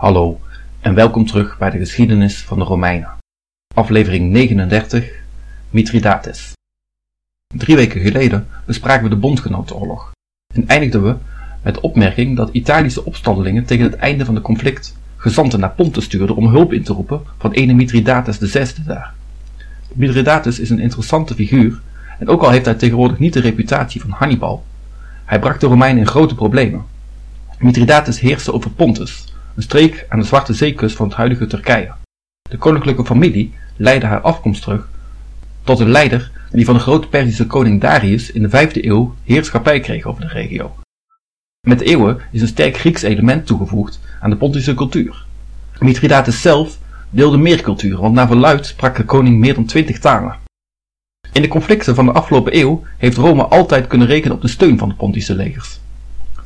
Hallo en welkom terug bij de geschiedenis van de Romeinen. Aflevering 39 Mithridates. Drie weken geleden bespraken we de Bondgenotenoorlog en eindigden we met de opmerking dat Italische opstandelingen tegen het einde van het conflict gezanten naar Pontus stuurden om hulp in te roepen van ene Mithridates VI daar. Mithridates is een interessante figuur en ook al heeft hij tegenwoordig niet de reputatie van Hannibal, hij bracht de Romeinen in grote problemen. Mithridates heerste over Pontus, een streek aan de Zwarte Zeekust van het huidige Turkije. De koninklijke familie leidde haar afkomst terug tot een leider die van de grote Perzische koning Darius in de vijfde eeuw heerschappij kreeg over de regio. Met de eeuwen is een sterk Grieks element toegevoegd aan de Pontische cultuur. Mithridates zelf deelde meer culturen, want naar verluid sprak de koning meer dan twintig talen. In de conflicten van de afgelopen eeuw heeft Rome altijd kunnen rekenen op de steun van de Pontische legers.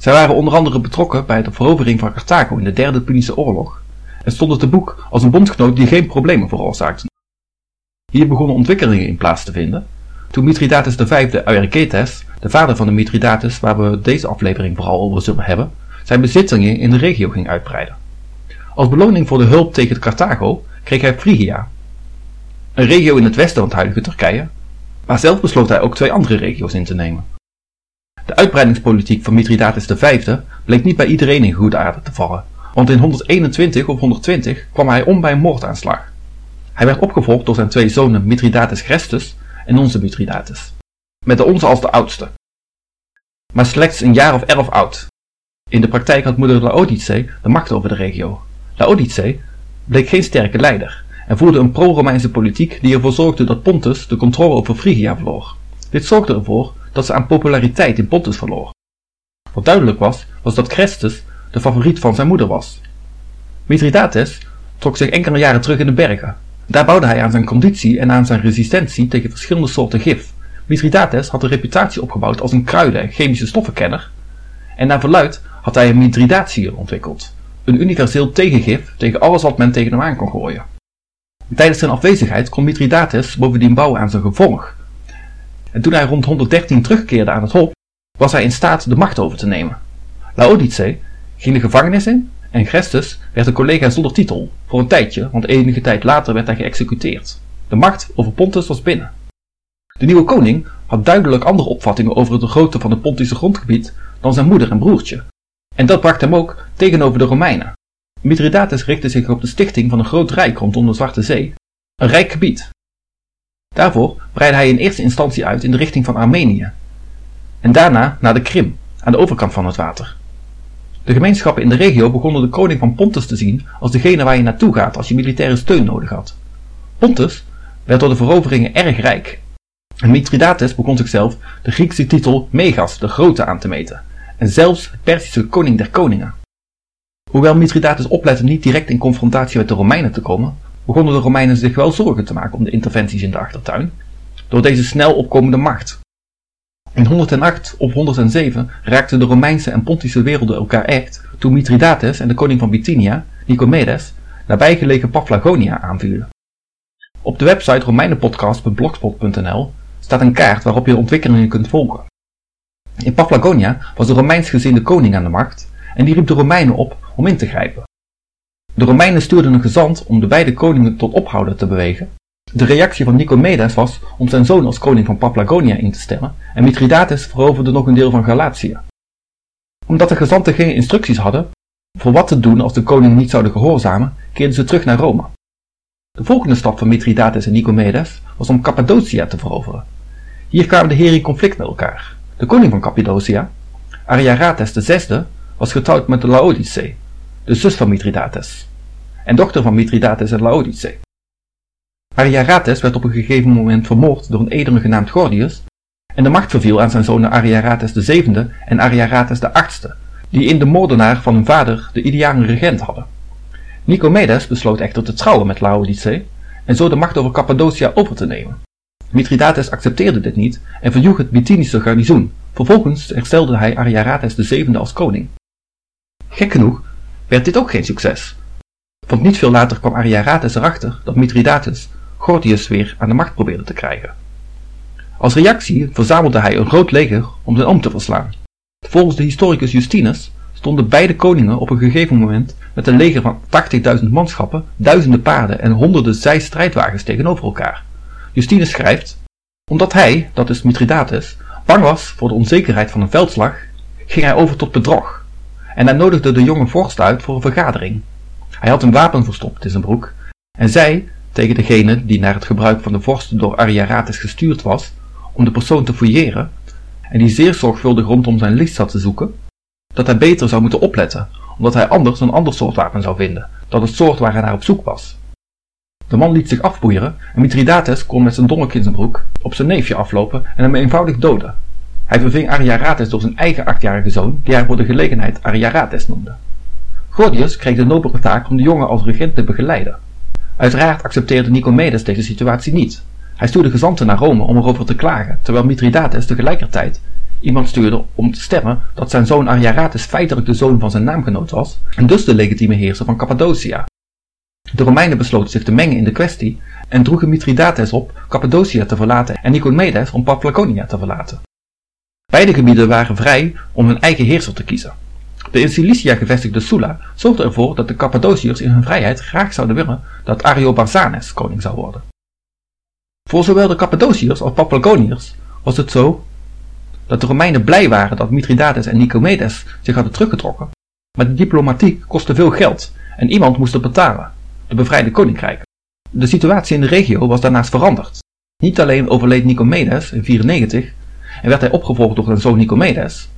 Zij waren onder andere betrokken bij de verovering van Carthago in de Derde Punische Oorlog en stonden te boek als een bondgenoot die geen problemen veroorzaakte. Hier begonnen ontwikkelingen in plaats te vinden toen Mithridates V Euergetes, de vader van de Mithridates waar we deze aflevering vooral over zullen hebben, zijn bezittingen in de regio ging uitbreiden. Als beloning voor de hulp tegen Carthago kreeg hij Phrygia, een regio in het westen van het huidige Turkije, maar zelf besloot hij ook twee andere regio's in te nemen. De uitbreidingspolitiek van Mithridates V bleek niet bij iedereen in goede aarde te vallen, want in 121 of 120 kwam hij om bij een moordaanslag. Hij werd opgevolgd door zijn twee zonen Mithridates Chrestus en onze Mithridates, met de onze als de oudste. Maar slechts een jaar of elf oud. In de praktijk had moeder Laodice de macht over de regio. Laodice bleek geen sterke leider en voerde een pro-Romeinse politiek die ervoor zorgde dat Pontus de controle over Phrygia verloor. Dit zorgde ervoor dat ze aan populariteit in Pontus verloor. Wat duidelijk was, was dat Chrestus de favoriet van zijn moeder was. Mithridates trok zich enkele jaren terug in de bergen. Daar bouwde hij aan zijn conditie en aan zijn resistentie tegen verschillende soorten gif. Mithridates had een reputatie opgebouwd als een kruiden- en chemische stoffenkenner. En naar verluid had hij een Mithridatium ontwikkeld, een universeel tegengif tegen alles wat men tegen hem aan kon gooien. Tijdens zijn afwezigheid kon Mithridates bovendien bouwen aan zijn gevolg, en toen hij rond 113 terugkeerde aan het hof, was hij in staat de macht over te nemen. Laodice ging de gevangenis in en Chrestus werd een collega zonder titel, voor een tijdje, want enige tijd later werd hij geëxecuteerd. De macht over Pontus was binnen. De nieuwe koning had duidelijk andere opvattingen over de grootte van het Pontische grondgebied dan zijn moeder en broertje. En dat bracht hem ook tegenover de Romeinen. Mithridates richtte zich op de stichting van een groot rijk rondom de Zwarte Zee, een rijk gebied, Daarvoor breidde hij in eerste instantie uit in de richting van Armenië en daarna naar de Krim, aan de overkant van het water. De gemeenschappen in de regio begonnen de koning van Pontus te zien als degene waar je naartoe gaat als je militaire steun nodig had. Pontus werd door de veroveringen erg rijk en Mithridates begon zichzelf de Griekse titel Megas, de Grote, aan te meten en zelfs het Persische koning der koningen. Hoewel Mithridates oplette niet direct in confrontatie met de Romeinen te komen, begonnen de Romeinen zich wel zorgen te maken om de interventies in de achtertuin, door deze snel opkomende macht. In 108 of 107 raakten de Romeinse en Pontische werelden elkaar echt toen Mithridates en de koning van Bithynia, Nicomedes, nabijgelegen Paphlagonia aanvielen. Op de website romeinenpodcast.blogspot.nl staat een kaart waarop je ontwikkelingen kunt volgen. In Paphlagonia was de Romeins gezinde koning aan de macht en die riep de Romeinen op om in te grijpen. De Romeinen stuurden een gezant om de beide koningen tot ophouden te bewegen. De reactie van Nicomedes was om zijn zoon als koning van Paphlagonia in te stellen en Mithridates veroverde nog een deel van Galatië. Omdat de gezanten geen instructies hadden voor wat te doen als de koning niet zouden gehoorzamen, keerden ze terug naar Rome. De volgende stap van Mithridates en Nicomedes was om Cappadocia te veroveren. Hier kwamen de heren in conflict met elkaar. De koning van Cappadocia, Ariarathes VI, was getrouwd met de Laodice, de zus van Mithridates, en dochter van Mithridates en Laodice. Ariarathes werd op een gegeven moment vermoord door een edele genaamd Gordius, en de macht verviel aan zijn zonen Ariarathes VII en Ariarathes VIII, die in de moordenaar van hun vader de ideale regent hadden. Nicomedes besloot echter te trouwen met Laodice en zo de macht over Cappadocia over te nemen. Mithridates accepteerde dit niet en verjoeg het Bithynische garnizoen. Vervolgens herstelde hij Ariarathes VII als koning. Gek genoeg werd dit ook geen succes. Want niet veel later kwam Ariarathes erachter dat Mithridates Gordius weer aan de macht probeerde te krijgen. Als reactie verzamelde hij een groot leger om zijn oom te verslaan. Volgens de historicus Justinus stonden beide koningen op een gegeven moment met een leger van 80.000 manschappen, duizenden paarden en honderden zijstrijdwagens tegenover elkaar. Justinus schrijft, omdat hij, dat is Mithridates, bang was voor de onzekerheid van een veldslag, ging hij over tot bedrog. En hij nodigde de jonge vorst uit voor een vergadering. Hij had een wapen verstopt in zijn broek en zei tegen degene die naar het gebruik van de vorst door Ariarates gestuurd was, om de persoon te fouilleren, en die zeer zorgvuldig rondom zijn licht zat te zoeken, dat hij beter zou moeten opletten, omdat hij anders een ander soort wapen zou vinden, dat het soort waar hij naar op zoek was. De man liet zich afboeieren en Mithridates kon met zijn dolk in zijn broek op zijn neefje aflopen en hem eenvoudig doden. Hij verving Ariarates door zijn eigen achtjarige zoon, die hij voor de gelegenheid Ariarates noemde. Gordius kreeg de nobele taak om de jongen als regent te begeleiden. Uiteraard accepteerde Nicomedes deze situatie niet. Hij stuurde gezanten naar Rome om erover te klagen, terwijl Mithridates tegelijkertijd iemand stuurde om te stemmen dat zijn zoon Ariarates feitelijk de zoon van zijn naamgenoot was en dus de legitieme heerser van Cappadocia. De Romeinen besloten zich te mengen in de kwestie en droegen Mithridates op Cappadocia te verlaten en Nicomedes om Paphlagonia te verlaten. Beide gebieden waren vrij om hun eigen heerser te kiezen. De in Cilicia gevestigde Sulla zorgde ervoor dat de Cappadociërs in hun vrijheid graag zouden willen dat Ariobarzanes koning zou worden. Voor zowel de Cappadociërs als Paphlagoniërs was het zo dat de Romeinen blij waren dat Mithridates en Nicomedes zich hadden teruggetrokken, maar de diplomatiek kostte veel geld en iemand moest het betalen, de bevrijde koninkrijken. De situatie in de regio was daarnaast veranderd. Niet alleen overleed Nicomedes in 94 en werd hij opgevolgd door zijn zoon Nicomedes.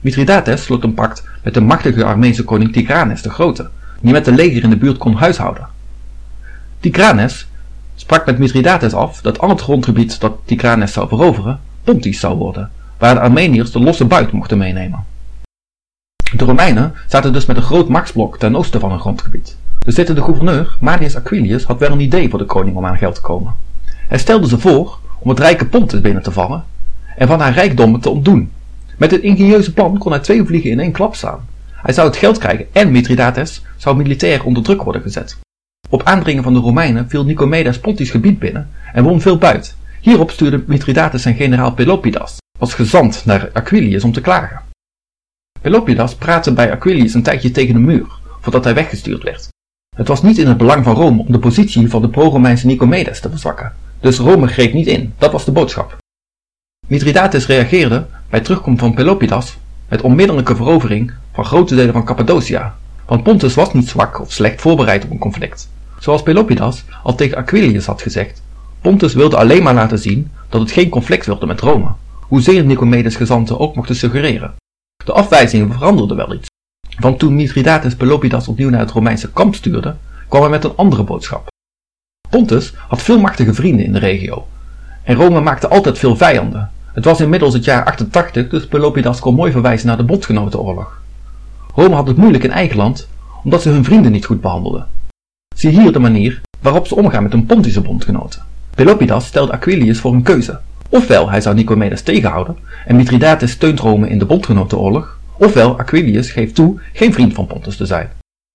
Mithridates sloot een pact met de machtige Armeense koning Tigranes de Grote, die met de leger in de buurt kon huishouden. Tigranes sprak met Mithridates af dat al het grondgebied dat Tigranes zou veroveren, Pontisch zou worden, waar de Armeniërs de losse buit mochten meenemen. De Romeinen zaten dus met een groot machtsblok ten oosten van hun grondgebied. De zittende gouverneur, Marius Aquilius, had wel een idee voor de koning om aan geld te komen. Hij stelde ze voor om het rijke Pontus binnen te vallen en van haar rijkdommen te ontdoen. Met dit ingenieuze plan kon hij twee vliegen in één klap slaan. Hij zou het geld krijgen en Mithridates zou militair onder druk worden gezet. Op aandringen van de Romeinen viel Nicomedes Pontisch gebied binnen en won veel buit. Hierop stuurde Mithridates zijn generaal Pelopidas als gezant naar Aquilius om te klagen. Pelopidas praatte bij Aquilius een tijdje tegen de muur, voordat hij weggestuurd werd. Het was niet in het belang van Rome om de positie van de pro-Romeinse Nicomedes te verzwakken, dus Rome greep niet in, dat was de boodschap. Mithridates reageerde, bij terugkomst van Pelopidas, met onmiddellijke verovering van grote delen van Cappadocia, want Pontus was niet zwak of slecht voorbereid op een conflict. Zoals Pelopidas al tegen Aquilius had gezegd, Pontus wilde alleen maar laten zien dat het geen conflict wilde met Rome, hoezeer Nicomedes gezanten ook mochten suggereren. De afwijzingen veranderden wel iets, want toen Mithridates Pelopidas opnieuw naar het Romeinse kamp stuurde, kwam hij met een andere boodschap. Pontus had veel machtige vrienden in de regio, en Rome maakte altijd veel vijanden. Het was inmiddels het jaar 88, dus Pelopidas kon mooi verwijzen naar de bondgenotenoorlog. Rome had het moeilijk in eigen land, omdat ze hun vrienden niet goed behandelden. Zie hier de manier waarop ze omgaan met hun Pontische bondgenoten. Pelopidas stelde Aquilius voor een keuze. Ofwel hij zou Nicomedes tegenhouden en Mithridates steunt Rome in de bondgenotenoorlog, ofwel Aquilius geeft toe geen vriend van Pontus te zijn.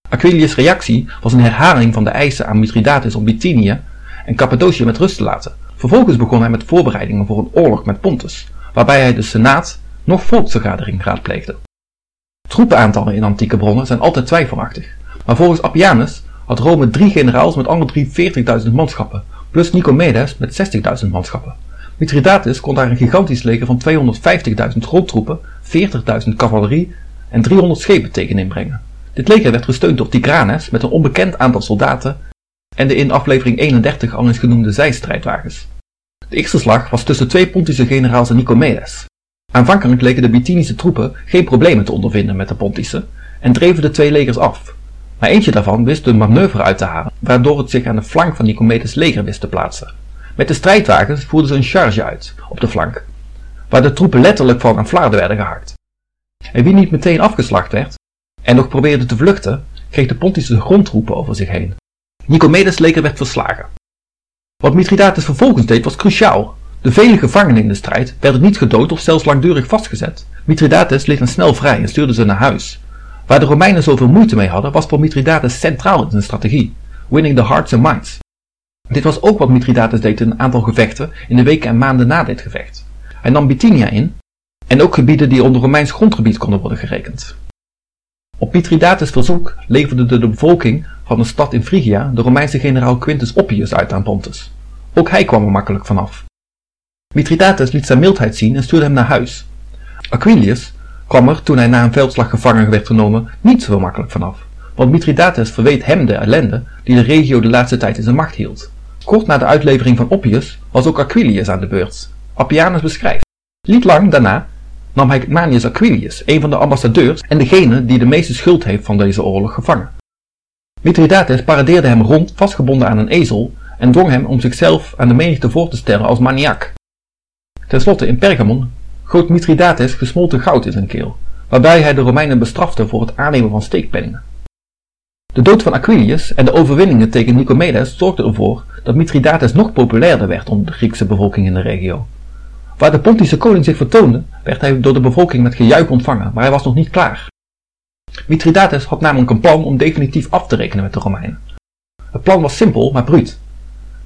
Aquilius' reactie was een herhaling van de eisen aan Mithridates om Bithynië en Cappadocië met rust te laten. Vervolgens begon hij met voorbereidingen voor een oorlog met Pontus, waarbij hij de Senaat nog volksvergadering raadpleegde. Troepenaantallen in antieke bronnen zijn altijd twijfelachtig, maar volgens Appianus had Rome drie generaals met alle drie 40.000 manschappen, plus Nicomedes met 60.000 manschappen. Mithridates kon daar een gigantisch leger van 250.000 grondtroepen, 40.000 cavalerie en 300 schepen tegen inbrengen. Dit leger werd gesteund door Tigranes met een onbekend aantal soldaten en de in aflevering 31 al eens genoemde zijstrijdwagens. De eerste slag was tussen twee Pontische generaals en Nicomedes. Aanvankelijk leken de Bithynische troepen geen problemen te ondervinden met de Pontische en dreven de twee legers af. Maar eentje daarvan wist een manoeuvre uit te halen, waardoor het zich aan de flank van Nicomedes leger wist te plaatsen. Met de strijdwagens voerden ze een charge uit op de flank, waar de troepen letterlijk van aan flarden werden gehakt. En wie niet meteen afgeslacht werd en nog probeerde te vluchten, kreeg de Pontische grondtroepen over zich heen. Nicomedes leger werd verslagen. Wat Mithridates vervolgens deed was cruciaal. De vele gevangenen in de strijd werden niet gedood of zelfs langdurig vastgezet. Mithridates liet hen snel vrij en stuurde ze naar huis. Waar de Romeinen zoveel moeite mee hadden, was voor Mithridates centraal in zijn strategie: winning the hearts and minds. Dit was ook wat Mithridates deed in een aantal gevechten in de weken en maanden na dit gevecht. Hij nam Bithynia in en ook gebieden die onder Romeins grondgebied konden worden gerekend. Op Mithridates' verzoek leverde de bevolking van een stad in Phrygia de Romeinse generaal Quintus Oppius uit aan Pontus. Ook hij kwam er makkelijk vanaf. Mithridates liet zijn mildheid zien en stuurde hem naar huis. Aquilius kwam er, toen hij na een veldslag gevangen werd genomen, niet zo makkelijk vanaf, want Mithridates verweet hem de ellende die de regio de laatste tijd in zijn macht hield. Kort na de uitlevering van Oppius was ook Aquilius aan de beurt. Appianus beschrijft. Niet lang daarna nam hij Manius Aquilius, een van de ambassadeurs en degene die de meeste schuld heeft van deze oorlog, gevangen. Mithridates paradeerde hem rond, vastgebonden aan een ezel, en dwong hem om zichzelf aan de menigte voor te stellen als maniak. Ten slotte in Pergamon goot Mithridates gesmolten goud in zijn keel, waarbij hij de Romeinen bestrafte voor het aannemen van steekpenningen. De dood van Aquilius en de overwinningen tegen Nicomedes zorgden ervoor dat Mithridates nog populairder werd onder de Griekse bevolking in de regio. Waar de Pontische koning zich vertoonde, werd hij door de bevolking met gejuich ontvangen, maar hij was nog niet klaar. Mithridates had namelijk een plan om definitief af te rekenen met de Romeinen. Het plan was simpel, maar bruut.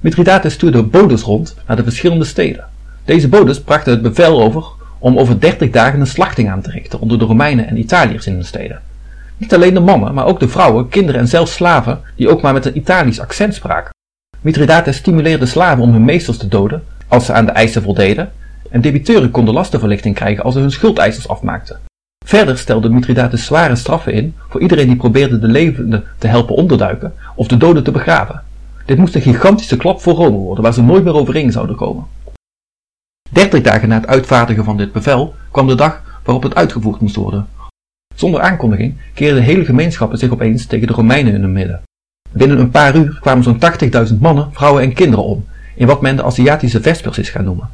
Mithridates stuurde bodes rond naar de verschillende steden. Deze bodes brachten het bevel over om over dertig dagen een slachting aan te richten onder de Romeinen en Italiërs in de steden. Niet alleen de mannen, maar ook de vrouwen, kinderen en zelfs slaven die ook maar met een Italisch accent spraken. Mithridates stimuleerde slaven om hun meesters te doden als ze aan de eisen voldeden en debiteuren konden lastenverlichting krijgen als ze hun schuldeisers afmaakten. Verder stelde Mithridates zware straffen in voor iedereen die probeerde de levenden te helpen onderduiken of de doden te begraven. Dit moest een gigantische klap voor Rome worden waar ze nooit meer overeen zouden komen. Dertig dagen na het uitvaardigen van dit bevel kwam de dag waarop het uitgevoerd moest worden. Zonder aankondiging keerden hele gemeenschappen zich opeens tegen de Romeinen in hun midden. Binnen een paar uur kwamen zo'n 80.000 mannen, vrouwen en kinderen om, in wat men de Aziatische Vespers is gaan noemen.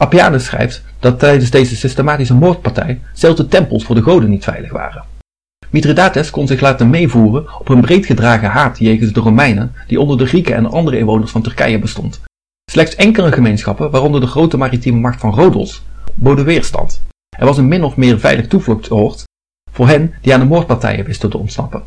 Appianus schrijft dat tijdens deze systematische moordpartij zelfs de tempels voor de goden niet veilig waren. Mithridates kon zich laten meevoeren op een breed gedragen haat jegens de Romeinen die onder de Grieken en andere inwoners van Turkije bestond. Slechts enkele gemeenschappen, waaronder de grote maritieme macht van Rhodos, boden weerstand. Er was een min of meer veilig toevluchtsoord voor hen die aan de moordpartijen wisten te ontsnappen.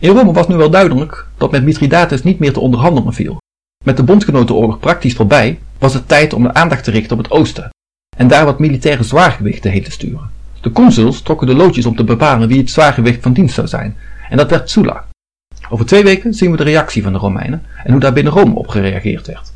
In Rome was nu wel duidelijk dat met Mithridates niet meer te onderhandelen viel. Met de bondgenotenoorlog praktisch voorbij was het tijd om de aandacht te richten op het oosten en daar wat militaire zwaargewichten heen te sturen. De consuls trokken de loodjes om te bepalen wie het zwaargewicht van dienst zou zijn en dat werd Sulla. Over twee weken zien we de reactie van de Romeinen en hoe daar binnen Rome op gereageerd werd.